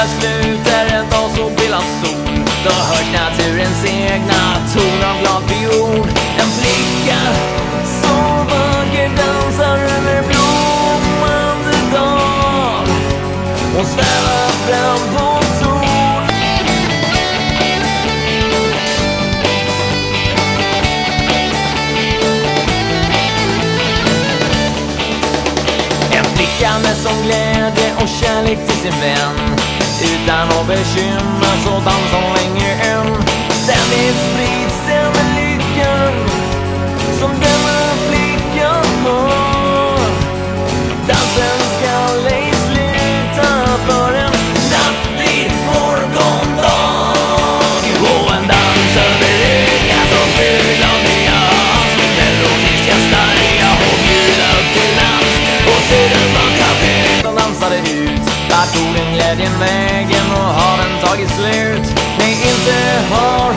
Där slut är en dag så vill av sol. Då hörs naturens egna ton av glad fiol En flicka som vacker dansar över blommande dag Hon svävar fram på sol En flicka med sån glädje och kärlek till sin vän. Utan att bekymra så som länge än. Ständigt Vart tog den glädjen vägen och har den tagit slut? Nej, inte har